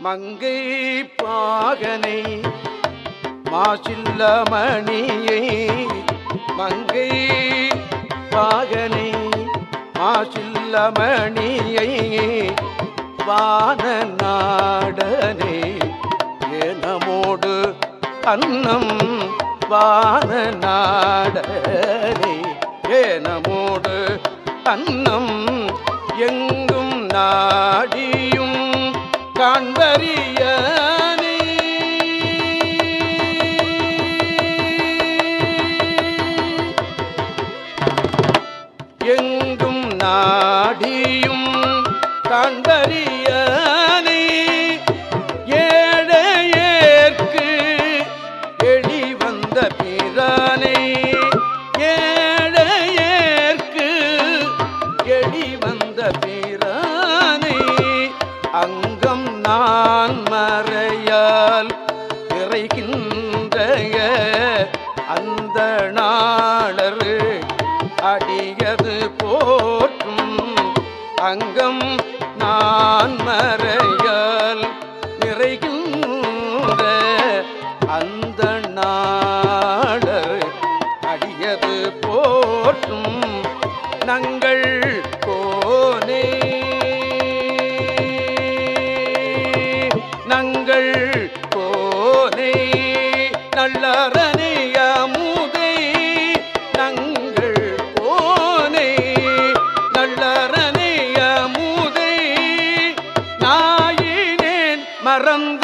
மங்கை பாகனை மாசில்ல மணியை மங்கை பாகனை மாசில்ல மணியை வான நாடனே ஏனமோடு அன்னம் வான நாடனே ஏனமோடு அன்னம் எங்கும் நாடியும் காண்பறிய எங்கும் நாடியும் காண்பறிய நான் மறையால் இறைகின்ற அந்த நாளரு அடியது போற்றும் அங்கம் நான் மறையால் நிறைகின்ற அந்த நாளர் அடியது போற்றும் நங்கள் நல்லறனே அமுதை நங்கள் கோனே நல்லறனே அமுதை நாயினேன் மறந்து